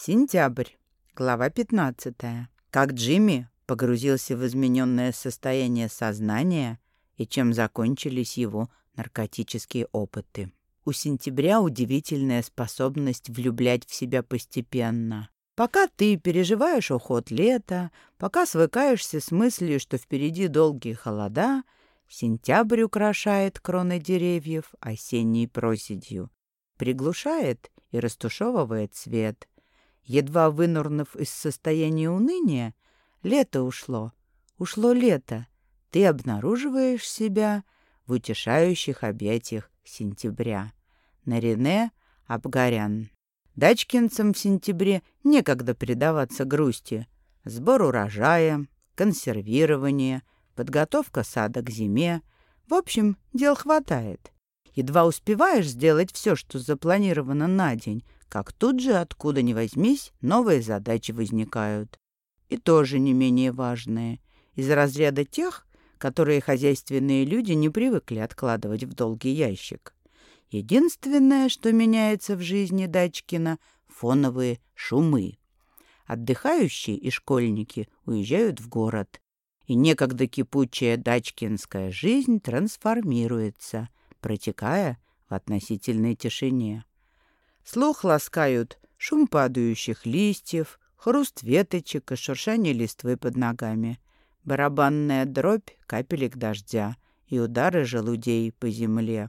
Сентябрь. Глава 15. Как Джимми погрузился в измененное состояние сознания и чем закончились его наркотические опыты. У сентября удивительная способность влюблять в себя постепенно. Пока ты переживаешь уход лета, пока свыкаешься с мыслью, что впереди долгие холода, сентябрь украшает кроны деревьев осенней проседью, приглушает и растушевывает цвет — Едва вынурнув из состояния уныния, лето ушло, ушло лето, ты обнаруживаешь себя в утешающих объятиях сентября. Нарине Абгарян. Дачкинцам в сентябре некогда предаваться грусти. Сбор урожая, консервирование, подготовка сада к зиме. В общем, дел хватает. Едва успеваешь сделать все, что запланировано на день, как тут же, откуда ни возьмись, новые задачи возникают. И тоже не менее важные. Из разряда тех, которые хозяйственные люди не привыкли откладывать в долгий ящик. Единственное, что меняется в жизни Дачкина — фоновые шумы. Отдыхающие и школьники уезжают в город, и некогда кипучая дачкинская жизнь трансформируется, протекая в относительной тишине. Слух ласкают шум падающих листьев, хруст веточек и шуршание листвы под ногами, барабанная дробь капелек дождя и удары желудей по земле.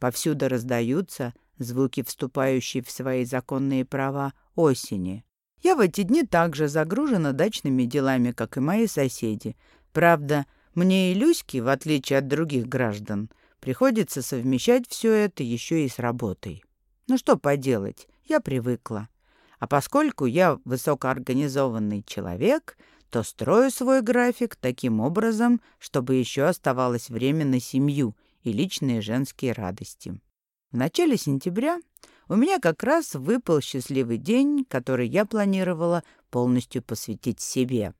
Повсюду раздаются звуки, вступающие в свои законные права осени. Я в эти дни также загружена дачными делами, как и мои соседи. Правда, мне и Люське, в отличие от других граждан, приходится совмещать все это еще и с работой. Ну что поделать, я привыкла. А поскольку я высокоорганизованный человек, то строю свой график таким образом, чтобы еще оставалось время на семью и личные женские радости. В начале сентября у меня как раз выпал счастливый день, который я планировала полностью посвятить себе.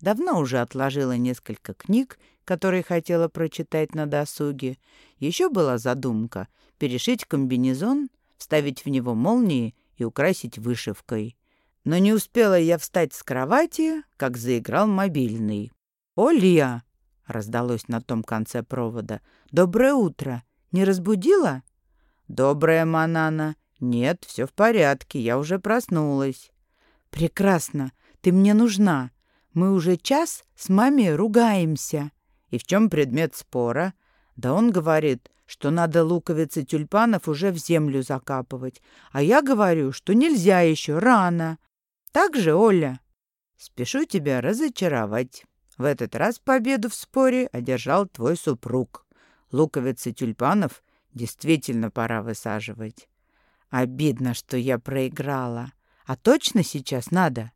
Давно уже отложила несколько книг, которые хотела прочитать на досуге. Еще была задумка перешить комбинезон вставить в него молнии и украсить вышивкой. Но не успела я встать с кровати, как заиграл мобильный. «Олья!» — раздалось на том конце провода. «Доброе утро! Не разбудила?» «Доброе, Манана! Нет, все в порядке, я уже проснулась». «Прекрасно! Ты мне нужна! Мы уже час с мамой ругаемся». «И в чем предмет спора?» «Да он говорит, что надо луковицы тюльпанов уже в землю закапывать. А я говорю, что нельзя еще, рано. Так же, Оля? Спешу тебя разочаровать. В этот раз победу в споре одержал твой супруг. Луковицы тюльпанов действительно пора высаживать. Обидно, что я проиграла. А точно сейчас надо?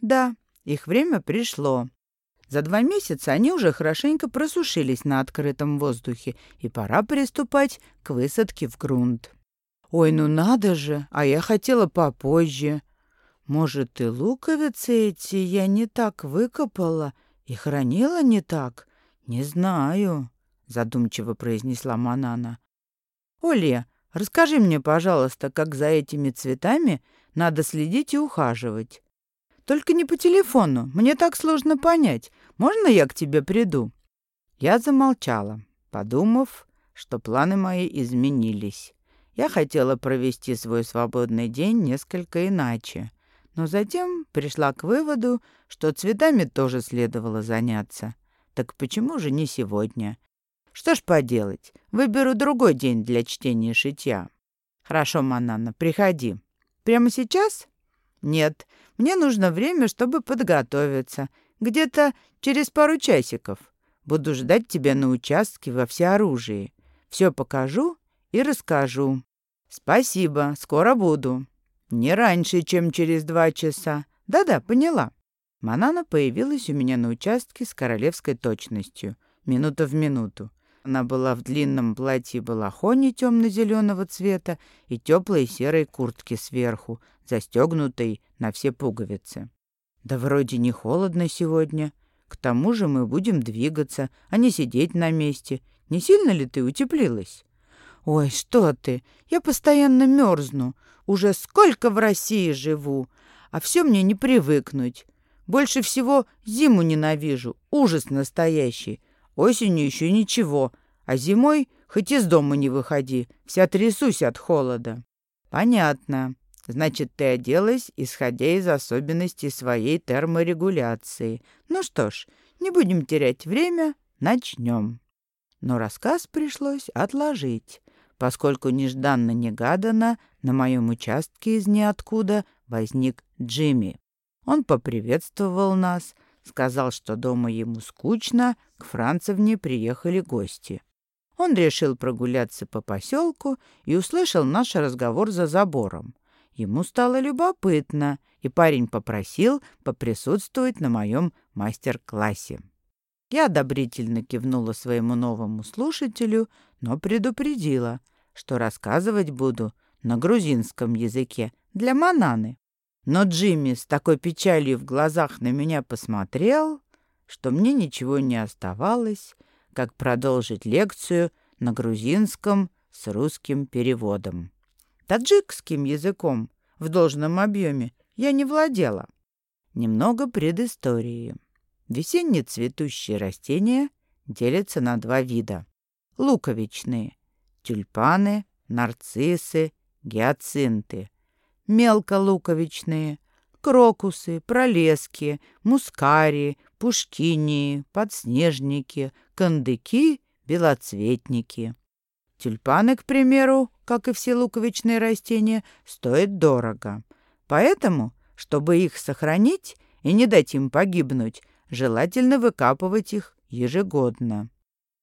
Да, их время пришло. За два месяца они уже хорошенько просушились на открытом воздухе, и пора приступать к высадке в грунт. «Ой, ну надо же! А я хотела попозже. Может, и луковицы эти я не так выкопала и хранила не так? Не знаю», — задумчиво произнесла Манана. «Оля, расскажи мне, пожалуйста, как за этими цветами надо следить и ухаживать. Только не по телефону, мне так сложно понять. Можно я к тебе приду?» Я замолчала, подумав, что планы мои изменились. Я хотела провести свой свободный день несколько иначе, но затем пришла к выводу, что цветами тоже следовало заняться. Так почему же не сегодня? Что ж поделать, выберу другой день для чтения шитья. Хорошо, Манана, приходи. Прямо сейчас? Нет, мне нужно время, чтобы подготовиться. Где-то через пару часиков. Буду ждать тебя на участке во всеоружии. Все покажу и расскажу. Спасибо, скоро буду. Не раньше, чем через два часа. Да-да, поняла. Манана появилась у меня на участке с королевской точностью. Минута в минуту. Она была в длинном платье-балахоне темно-зеленого цвета и теплой серой куртке сверху, застегнутой на все пуговицы. «Да вроде не холодно сегодня. К тому же мы будем двигаться, а не сидеть на месте. Не сильно ли ты утеплилась?» «Ой, что ты! Я постоянно мерзну. Уже сколько в России живу. А все мне не привыкнуть. Больше всего зиму ненавижу. Ужас настоящий. Осенью еще ничего. А зимой хоть из дома не выходи. Вся трясусь от холода. Понятно. Значит, ты оделась, исходя из особенностей своей терморегуляции. Ну что ж, не будем терять время, начнем. Но рассказ пришлось отложить, поскольку нежданно-негаданно на моем участке из ниоткуда возник Джимми. Он поприветствовал нас, сказал, что дома ему скучно, к Францевне приехали гости. Он решил прогуляться по поселку и услышал наш разговор за забором. Ему стало любопытно, и парень попросил поприсутствовать на моем мастер-классе. Я одобрительно кивнула своему новому слушателю, но предупредила, что рассказывать буду на грузинском языке для Мананы. Но Джимми с такой печалью в глазах на меня посмотрел, что мне ничего не оставалось, как продолжить лекцию на грузинском с русским переводом. Таджикским языком в должном объеме я не владела. Немного предыстории. Весенние цветущие растения делятся на два вида. Луковичные – тюльпаны, нарциссы, гиацинты – мелколуковичные, крокусы, пролески, мускари, пушкинии, подснежники, кандыки, белоцветники. Тюльпаны, к примеру, как и все луковичные растения, стоят дорого. Поэтому, чтобы их сохранить и не дать им погибнуть, желательно выкапывать их ежегодно.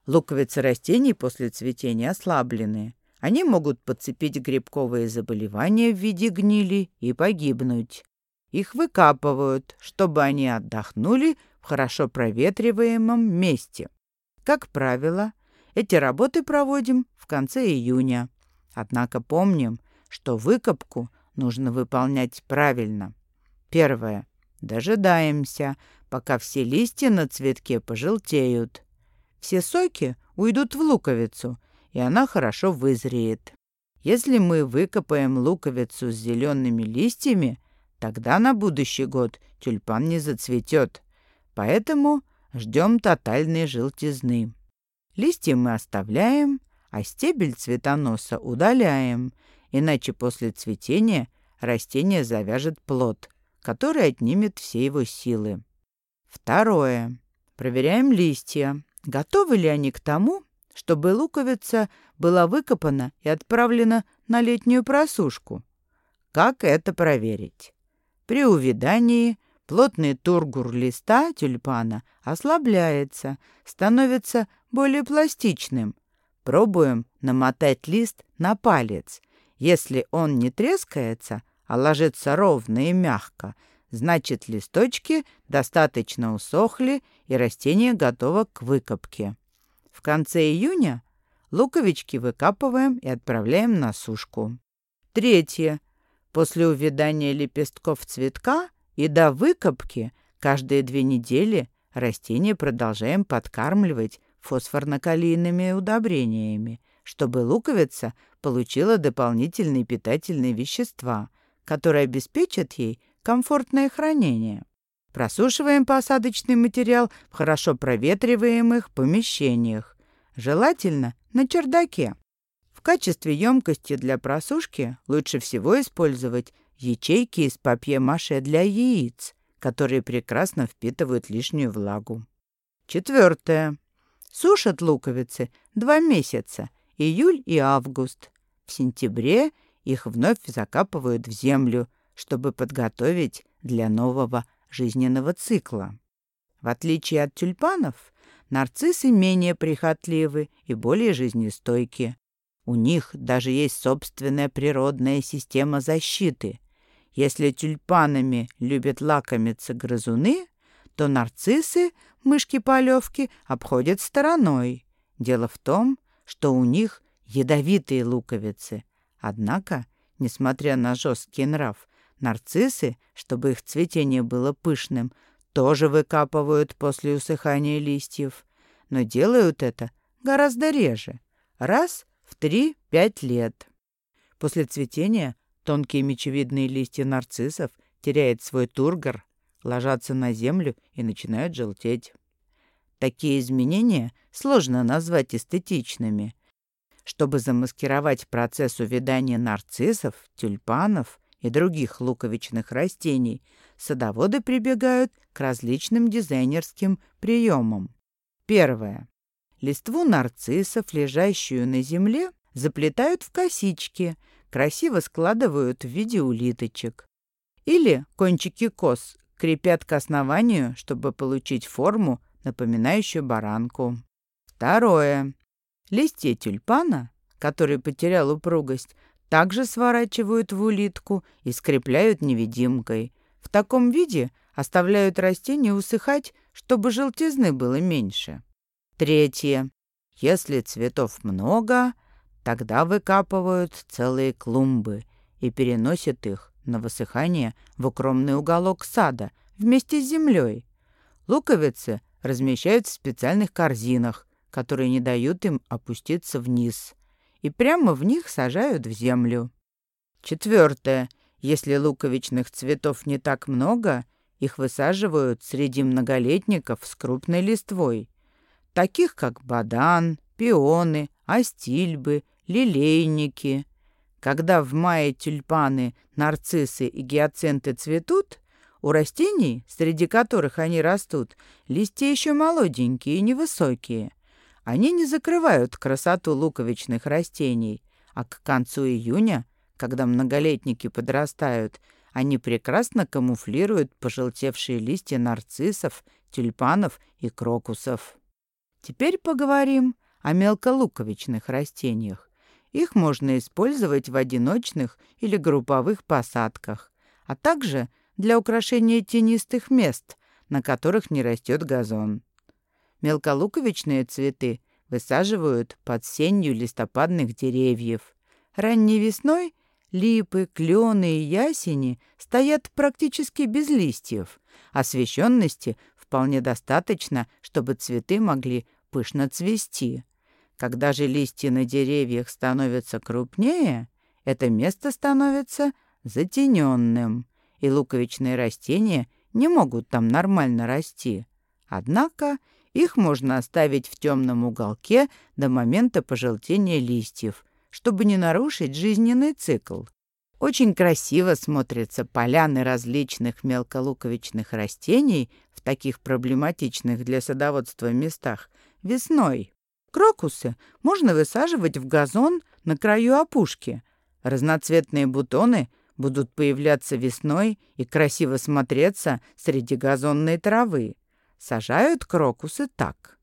Луковицы растений после цветения ослаблены. Они могут подцепить грибковые заболевания в виде гнили и погибнуть. Их выкапывают, чтобы они отдохнули в хорошо проветриваемом месте. Как правило, эти работы проводим в конце июня. Однако помним, что выкопку нужно выполнять правильно. Первое. Дожидаемся, пока все листья на цветке пожелтеют. Все соки уйдут в луковицу, и она хорошо вызреет. Если мы выкопаем луковицу с зелеными листьями, тогда на будущий год тюльпан не зацветет. Поэтому ждем тотальной желтизны. Листья мы оставляем, а стебель цветоноса удаляем, иначе после цветения растение завяжет плод, который отнимет все его силы. Второе. Проверяем листья. Готовы ли они к тому, чтобы луковица была выкопана и отправлена на летнюю просушку. Как это проверить? При увядании плотный тургур листа тюльпана ослабляется, становится более пластичным. Пробуем намотать лист на палец. Если он не трескается, а ложится ровно и мягко, значит листочки достаточно усохли и растение готово к выкопке. В конце июня луковички выкапываем и отправляем на сушку. Третье. После увядания лепестков цветка и до выкопки каждые две недели растение продолжаем подкармливать фосфорно-калийными удобрениями, чтобы луковица получила дополнительные питательные вещества, которые обеспечат ей комфортное хранение. Просушиваем посадочный материал в хорошо проветриваемых помещениях, желательно на чердаке. В качестве емкости для просушки лучше всего использовать ячейки из папье-маше для яиц, которые прекрасно впитывают лишнюю влагу. Четвертое. Сушат луковицы два месяца, июль и август. В сентябре их вновь закапывают в землю, чтобы подготовить для нового жизненного цикла. В отличие от тюльпанов, нарциссы менее прихотливы и более жизнестойки. У них даже есть собственная природная система защиты. Если тюльпанами любят лакомиться грызуны, то нарциссы, мышки-полевки, обходят стороной. Дело в том, что у них ядовитые луковицы. Однако, несмотря на жесткий нрав, Нарциссы, чтобы их цветение было пышным, тоже выкапывают после усыхания листьев, но делают это гораздо реже, раз в 3-5 лет. После цветения тонкие мечевидные листья нарциссов теряет свой тургор, ложатся на землю и начинают желтеть. Такие изменения сложно назвать эстетичными. Чтобы замаскировать процесс увядания нарциссов, тюльпанов и других луковичных растений, садоводы прибегают к различным дизайнерским приемам. Первое. Листву нарциссов, лежащую на земле, заплетают в косички, красиво складывают в виде улиточек. Или кончики кос крепят к основанию, чтобы получить форму, напоминающую баранку. Второе. Листья тюльпана, который потерял упругость, также сворачивают в улитку и скрепляют невидимкой. В таком виде оставляют растение усыхать, чтобы желтизны было меньше. Третье. Если цветов много, тогда выкапывают целые клумбы и переносят их на высыхание в укромный уголок сада вместе с землей. Луковицы размещают в специальных корзинах, которые не дают им опуститься вниз, и прямо в них сажают в землю. Четвертое. Если луковичных цветов не так много, их высаживают среди многолетников с крупной листвой, таких как бадан, пионы, астильбы, лилейники. Когда в мае тюльпаны, нарциссы и гиацинты цветут, у растений, среди которых они растут, листья еще молоденькие и невысокие. Они не закрывают красоту луковичных растений, а к концу июня, когда многолетники подрастают, они прекрасно камуфлируют пожелтевшие листья нарциссов, тюльпанов и крокусов. Теперь поговорим о мелколуковичных растениях. Их можно использовать в одиночных или групповых посадках, а также для украшения тенистых мест, на которых не растет газон. Мелколуковичные цветы высаживают под сенью листопадных деревьев. Ранней весной липы, клены и ясени стоят практически без листьев. Освещенности вполне достаточно, чтобы цветы могли пышно цвести. Когда же листья на деревьях становятся крупнее, это место становится затененным, и луковичные растения не могут там нормально расти. Однако их можно оставить в темном уголке до момента пожелтения листьев, чтобы не нарушить жизненный цикл. Очень красиво смотрятся поляны различных мелколуковичных растений в таких проблематичных для садоводства местах весной. Крокусы можно высаживать в газон на краю опушки. Разноцветные бутоны будут появляться весной и красиво смотреться среди газонной травы. Сажают крокусы так.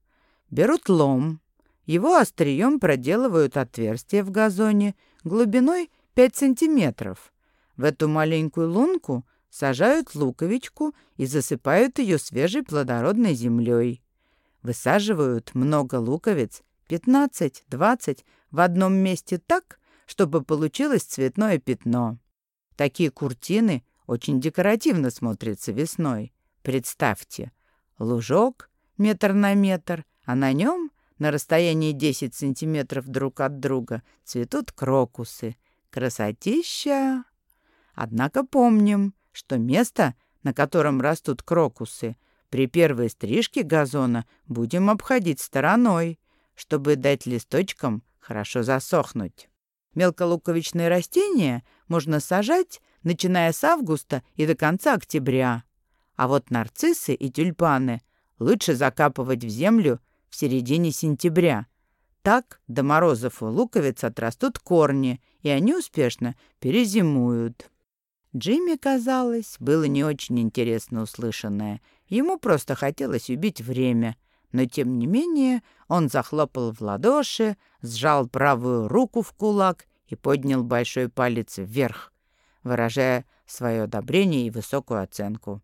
Берут лом, его острием проделывают отверстие в газоне глубиной 5 сантиметров. В эту маленькую лунку сажают луковичку и засыпают ее свежей плодородной землей. Высаживают много луковиц, 15-20, в одном месте так, чтобы получилось цветное пятно. Такие куртины очень декоративно смотрятся весной. Представьте, лужок метр на метр, а на нем на расстоянии 10 сантиметров друг от друга цветут крокусы. Красотища! Однако помним, что место, на котором растут крокусы, при первой стрижке газона будем обходить стороной, чтобы дать листочкам хорошо засохнуть. Мелколуковичные растения можно сажать, начиная с августа и до конца октября. А вот нарциссы и тюльпаны лучше закапывать в землю в середине сентября. Так до морозов у луковиц отрастут корни, и они успешно перезимуют. Джимми, казалось, было не очень интересно услышанное. Ему просто хотелось убить время. Но, тем не менее, он захлопал в ладоши, сжал правую руку в кулак и поднял большой палец вверх, выражая свое одобрение и высокую оценку.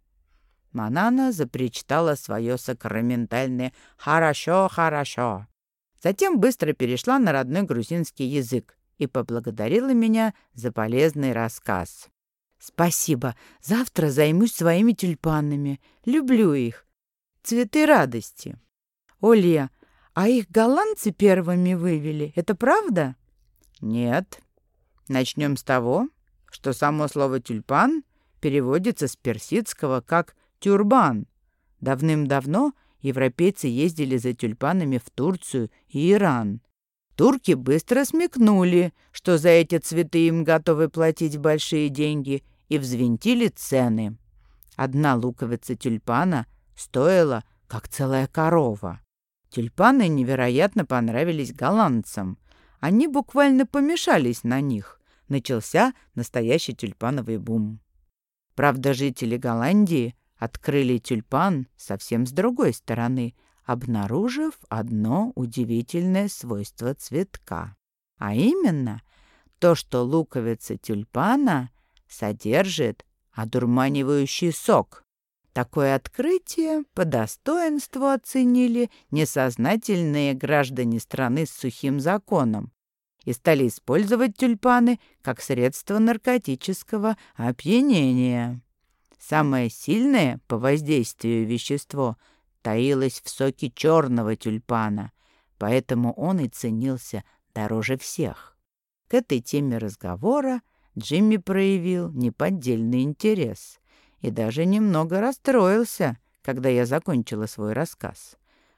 Манана запричитала свое сакраментальное «хорошо, хорошо». Затем быстро перешла на родной грузинский язык и поблагодарила меня за полезный рассказ. «Спасибо. Завтра займусь своими тюльпанами. Люблю их. Цветы радости. Оля, а их голландцы первыми вывели. Это правда?» «Нет. Начнем с того, что само слово «тюльпан» переводится с персидского как «тюрбан». Давным-давно европейцы ездили за тюльпанами в Турцию и Иран. Турки быстро смекнули, что за эти цветы им готовы платить большие деньги, и взвинтили цены. Одна луковица тюльпана стоила, как целая корова. Тюльпаны невероятно понравились голландцам. Они буквально помешались на них. Начался настоящий тюльпановый бум. Правда, жители Голландии открыли тюльпан совсем с другой стороны, обнаружив одно удивительное свойство цветка. А именно то, что луковица тюльпана содержит одурманивающий сок. Такое открытие по достоинству оценили несознательные граждане страны с сухим законом и стали использовать тюльпаны как средство наркотического опьянения. Самое сильное по воздействию вещество таилось в соке черного тюльпана, поэтому он и ценился дороже всех. К этой теме разговора Джимми проявил неподдельный интерес и даже немного расстроился, когда я закончила свой рассказ.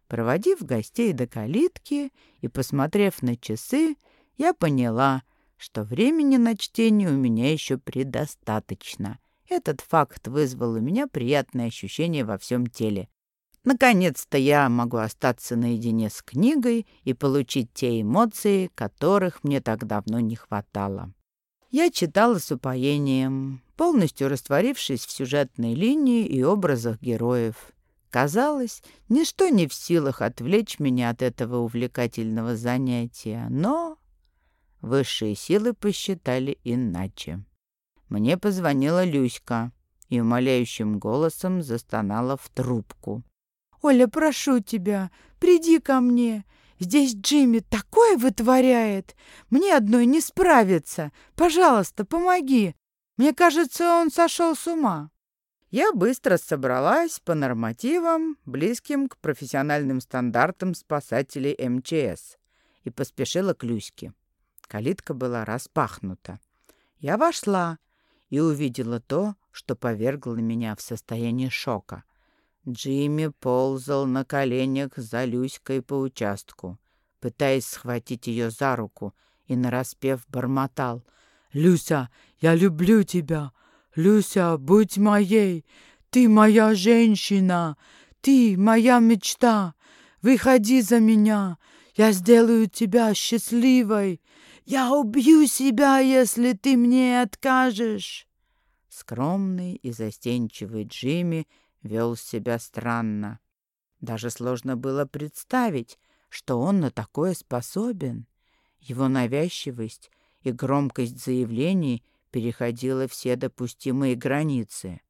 Проводив гостей до калитки и посмотрев на часы, я поняла, что времени на чтение у меня еще предостаточно. Этот факт вызвал у меня приятное ощущение во всем теле. Наконец-то я могу остаться наедине с книгой и получить те эмоции, которых мне так давно не хватало. Я читала с упоением, полностью растворившись в сюжетной линии и образах героев. Казалось, ничто не в силах отвлечь меня от этого увлекательного занятия, но высшие силы посчитали иначе. Мне позвонила Люська и умоляющим голосом застонала в трубку. «Оля, прошу тебя, приди ко мне. Здесь Джимми такое вытворяет. Мне одной не справиться. Пожалуйста, помоги. Мне кажется, он сошел с ума». Я быстро собралась по нормативам, близким к профессиональным стандартам спасателей МЧС, и поспешила к Люське. Калитка была распахнута. Я вошла и увидела то, что повергло меня в состояние шока — Джимми ползал на коленях за Люськой по участку, пытаясь схватить ее за руку, и нараспев бормотал. «Люся, я люблю тебя! Люся, будь моей! Ты моя женщина! Ты моя мечта! Выходи за меня! Я сделаю тебя счастливой! Я убью себя, если ты мне откажешь!» Скромный и застенчивый Джимми вел себя странно. Даже сложно было представить, что он на такое способен. Его навязчивость и громкость заявлений переходила все допустимые границы.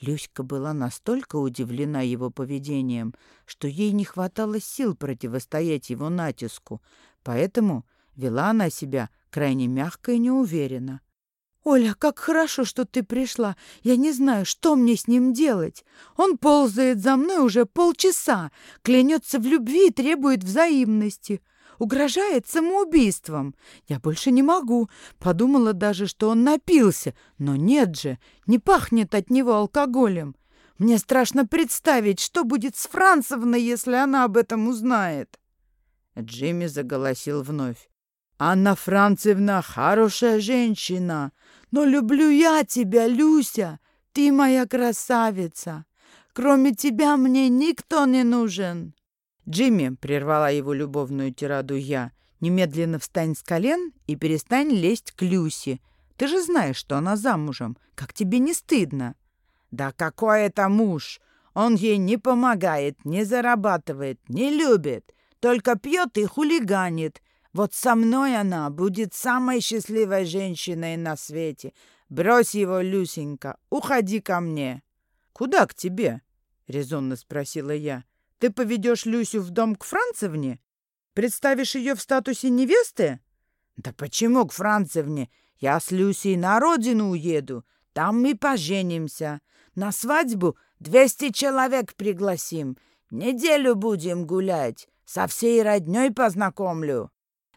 Люська была настолько удивлена его поведением, что ей не хватало сил противостоять его натиску, поэтому вела она себя крайне мягко и неуверенно. «Оля, как хорошо, что ты пришла. Я не знаю, что мне с ним делать. Он ползает за мной уже полчаса, клянется в любви и требует взаимности. Угрожает самоубийством. Я больше не могу. Подумала даже, что он напился. Но нет же, не пахнет от него алкоголем. Мне страшно представить, что будет с Францевной, если она об этом узнает». Джимми заголосил вновь. «Анна Францевна хорошая женщина. Но люблю я тебя, Люся, ты моя красавица. Кроме тебя мне никто не нужен. Джимми прервала его любовную тираду я. Немедленно встань с колен и перестань лезть к Люсе. Ты же знаешь, что она замужем. Как тебе не стыдно? Да какой это муж? Он ей не помогает, не зарабатывает, не любит. Только пьет и хулиганит. Вот со мной она будет самой счастливой женщиной на свете. Брось его, Люсенька, уходи ко мне. Куда к тебе? резонно спросила я. Ты поведешь Люсю в дом к Францевне? Представишь ее в статусе невесты? Да почему к Францевне? Я с Люсей на родину уеду. Там мы поженимся. На свадьбу двести человек пригласим. Неделю будем гулять. Со всей родней познакомлю.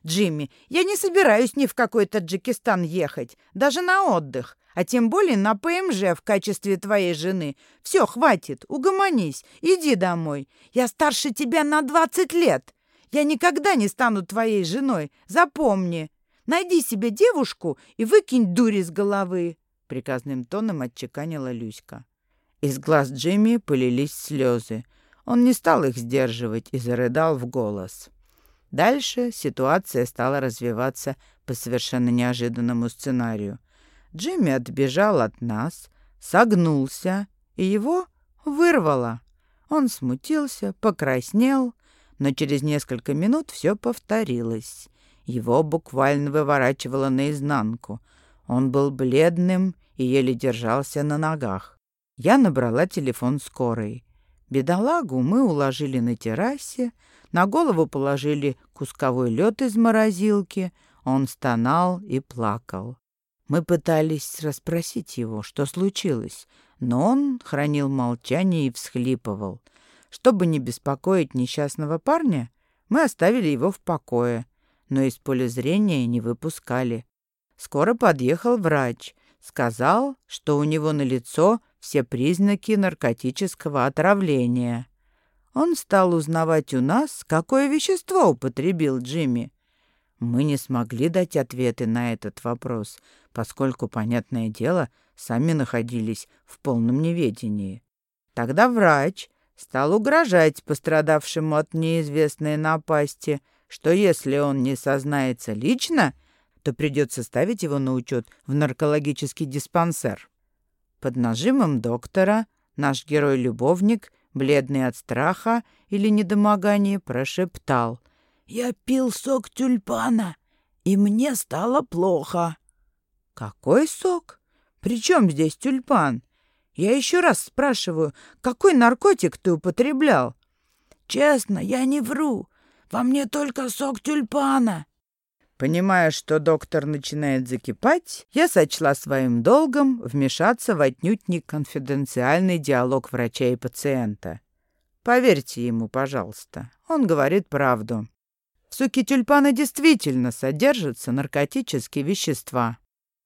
Джимми, я не собираюсь ни в какой Таджикистан ехать, даже на отдых. а тем более на ПМЖ в качестве твоей жены. Все, хватит, угомонись, иди домой. Я старше тебя на 20 лет. Я никогда не стану твоей женой, запомни. Найди себе девушку и выкинь дури с головы», — приказным тоном отчеканила Люська. Из глаз Джимми полились слезы. Он не стал их сдерживать и зарыдал в голос. Дальше ситуация стала развиваться по совершенно неожиданному сценарию — Джимми отбежал от нас, согнулся, и его вырвало. Он смутился, покраснел, но через несколько минут все повторилось. Его буквально выворачивало наизнанку. Он был бледным и еле держался на ногах. Я набрала телефон скорой. Бедолагу мы уложили на террасе, на голову положили кусковой лед из морозилки. Он стонал и плакал. Мы пытались расспросить его, что случилось, но он хранил молчание и всхлипывал. Чтобы не беспокоить несчастного парня, мы оставили его в покое, но из поля зрения не выпускали. Скоро подъехал врач, сказал, что у него на лицо все признаки наркотического отравления. Он стал узнавать у нас, какое вещество употребил Джимми. Мы не смогли дать ответы на этот вопрос, поскольку, понятное дело, сами находились в полном неведении. Тогда врач стал угрожать пострадавшему от неизвестной напасти, что если он не сознается лично, то придется ставить его на учет в наркологический диспансер. Под нажимом доктора наш герой-любовник, бледный от страха или недомогания, прошептал — я пил сок тюльпана, и мне стало плохо. Какой сок? При чем здесь тюльпан? Я еще раз спрашиваю, какой наркотик ты употреблял? Честно, я не вру. Во мне только сок тюльпана. Понимая, что доктор начинает закипать, я сочла своим долгом вмешаться в отнюдь не конфиденциальный диалог врача и пациента. Поверьте ему, пожалуйста, он говорит правду. В соке тюльпана действительно содержатся наркотические вещества.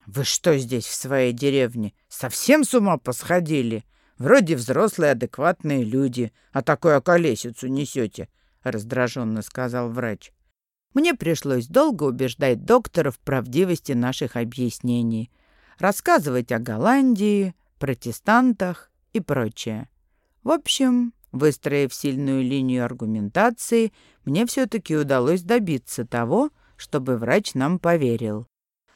Вы что здесь в своей деревне? Совсем с ума посходили? Вроде взрослые адекватные люди, а такую околесицу несете, раздраженно сказал врач. Мне пришлось долго убеждать доктора в правдивости наших объяснений, рассказывать о Голландии, протестантах и прочее. В общем, Выстроив сильную линию аргументации, мне все-таки удалось добиться того, чтобы врач нам поверил.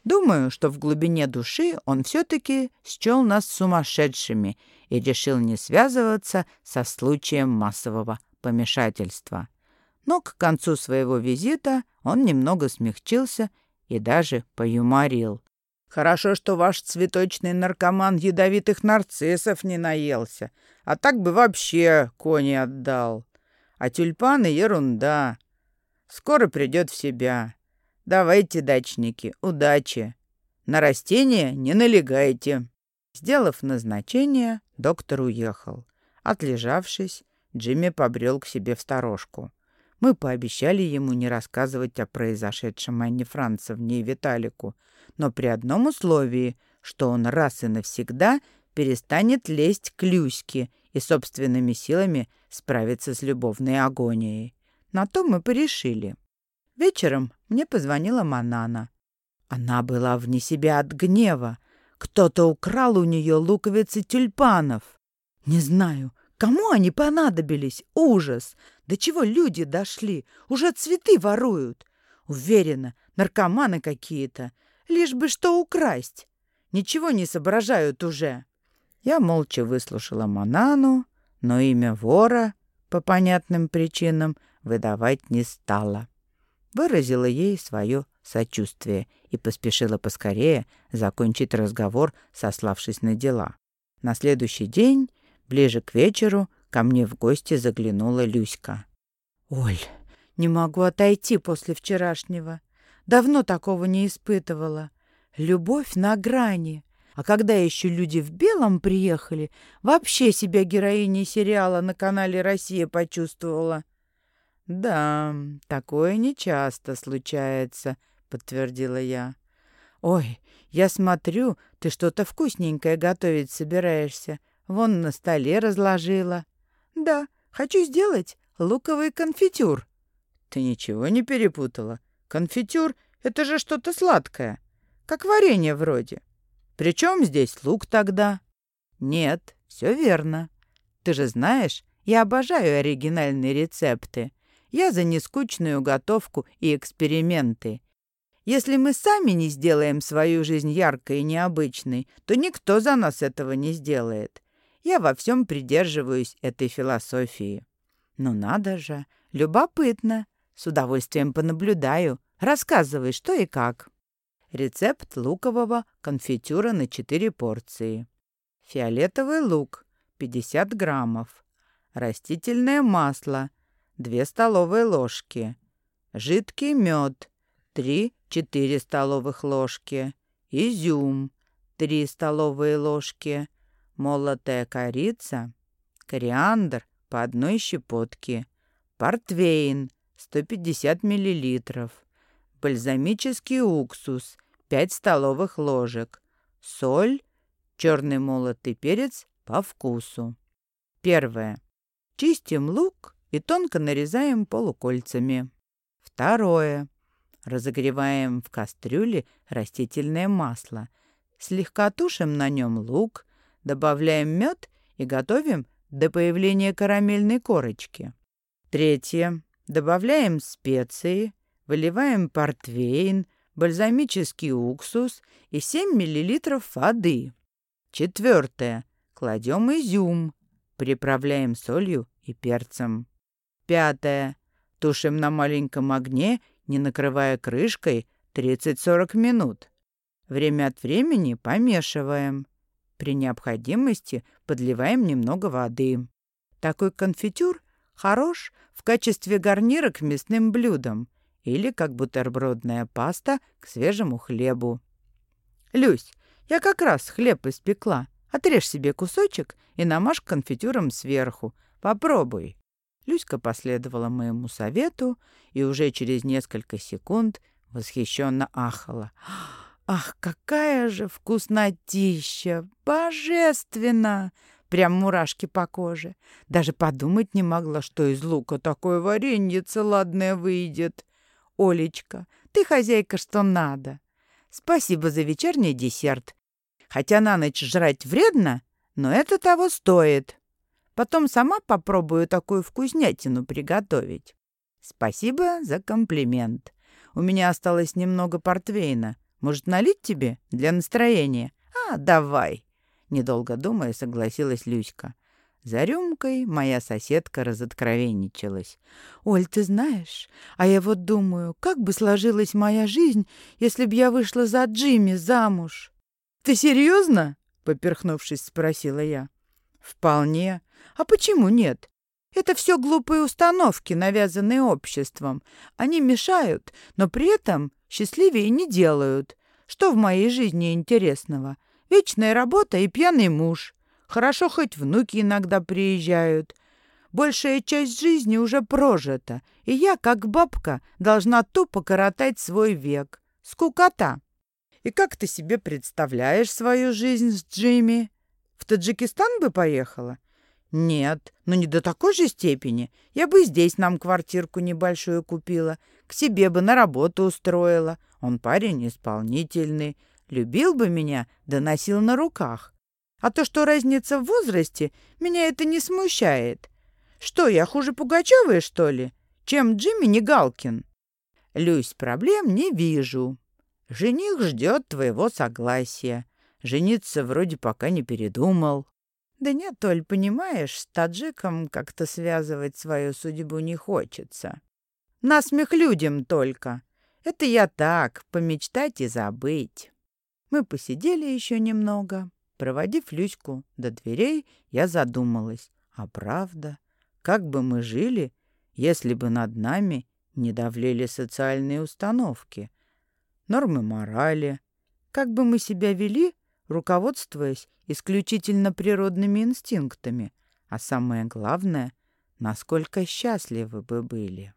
Думаю, что в глубине души он все-таки счел нас сумасшедшими и решил не связываться со случаем массового помешательства. Но к концу своего визита он немного смягчился и даже поюморил. Хорошо, что ваш цветочный наркоман ядовитых нарциссов не наелся, а так бы вообще кони отдал. А тюльпаны — ерунда. Скоро придет в себя. Давайте, дачники, удачи. На растения не налегайте. Сделав назначение, доктор уехал. Отлежавшись, Джимми побрел к себе в сторожку. Мы пообещали ему не рассказывать о произошедшем Анне Францевне и Виталику, но при одном условии, что он раз и навсегда перестанет лезть к Люське и собственными силами справиться с любовной агонией. На то мы порешили. Вечером мне позвонила Манана. Она была вне себя от гнева. Кто-то украл у нее луковицы тюльпанов. Не знаю, кому они понадобились. Ужас! До чего люди дошли? Уже цветы воруют. Уверена, наркоманы какие-то лишь бы что украсть. Ничего не соображают уже. Я молча выслушала Манану, но имя вора по понятным причинам выдавать не стала. Выразила ей свое сочувствие и поспешила поскорее закончить разговор, сославшись на дела. На следующий день, ближе к вечеру, ко мне в гости заглянула Люська. «Оль, не могу отойти после вчерашнего. Давно такого не испытывала. Любовь на грани. А когда еще люди в белом приехали, вообще себя героиней сериала на канале «Россия» почувствовала. «Да, такое нечасто случается», — подтвердила я. «Ой, Я смотрю, ты что-то вкусненькое готовить собираешься. Вон на столе разложила. Да, хочу сделать луковый конфитюр. Ты ничего не перепутала? Конфитюр — это же что-то сладкое, как варенье вроде. Причем здесь лук тогда? Нет, все верно. Ты же знаешь, я обожаю оригинальные рецепты. Я за нескучную готовку и эксперименты. Если мы сами не сделаем свою жизнь яркой и необычной, то никто за нас этого не сделает. Я во всем придерживаюсь этой философии. Ну надо же, любопытно. С удовольствием понаблюдаю. Рассказывай, что и как. Рецепт лукового конфитюра на 4 порции. Фиолетовый лук 50 граммов. Растительное масло 2 столовые ложки. Жидкий мед 3-4 столовых ложки. Изюм 3 столовые ложки. Молотая корица. Кориандр по одной щепотке. Портвейн 150 миллилитров бальзамический уксус 5 столовых ложек, соль, черный молотый перец по вкусу. Первое. Чистим лук и тонко нарезаем полукольцами. Второе. Разогреваем в кастрюле растительное масло. Слегка тушим на нем лук, добавляем мед и готовим до появления карамельной корочки. Третье. Добавляем специи, выливаем портвейн, бальзамический уксус и 7 мл воды. Четвертое. Кладем изюм, приправляем солью и перцем. Пятое. Тушим на маленьком огне, не накрывая крышкой, 30-40 минут. Время от времени помешиваем. При необходимости подливаем немного воды. Такой конфитюр хорош в качестве гарнира к мясным блюдам или как бутербродная паста к свежему хлебу. «Люсь, я как раз хлеб испекла. Отрежь себе кусочек и намажь конфитюром сверху. Попробуй». Люська последовала моему совету и уже через несколько секунд восхищенно ахала. «Ах, какая же вкуснотища! Божественно!» Прям мурашки по коже. Даже подумать не могла, что из лука такое варенье ладное выйдет. Олечка, ты хозяйка что надо. Спасибо за вечерний десерт. Хотя на ночь жрать вредно, но это того стоит. Потом сама попробую такую вкуснятину приготовить. Спасибо за комплимент. У меня осталось немного портвейна. Может, налить тебе для настроения? А, давай. Недолго думая, согласилась Люська. За рюмкой моя соседка разоткровенничалась. «Оль, ты знаешь, а я вот думаю, как бы сложилась моя жизнь, если б я вышла за Джимми замуж?» «Ты серьезно?» — поперхнувшись, спросила я. «Вполне. А почему нет? Это все глупые установки, навязанные обществом. Они мешают, но при этом счастливее не делают. Что в моей жизни интересного? Вечная работа и пьяный муж. Хорошо, хоть внуки иногда приезжают. Большая часть жизни уже прожита, и я, как бабка, должна тупо коротать свой век. Скукота. И как ты себе представляешь свою жизнь с Джимми? В Таджикистан бы поехала? Нет, но не до такой же степени. Я бы здесь нам квартирку небольшую купила, к себе бы на работу устроила. Он парень исполнительный, любил бы меня, доносил на руках. А то, что разница в возрасте, меня это не смущает. Что, я хуже Пугачевой, что ли? Чем Джимми не Галкин? Люсь, проблем не вижу. Жених ждет твоего согласия. Жениться вроде пока не передумал. Да нет, Толь, понимаешь, с таджиком как-то связывать свою судьбу не хочется. Насмех людям только. Это я так, помечтать и забыть. Мы посидели еще немного, Проводив Люську до дверей, я задумалась. А правда, как бы мы жили, если бы над нами не давлели социальные установки, нормы морали? Как бы мы себя вели, руководствуясь исключительно природными инстинктами? А самое главное, насколько счастливы бы были.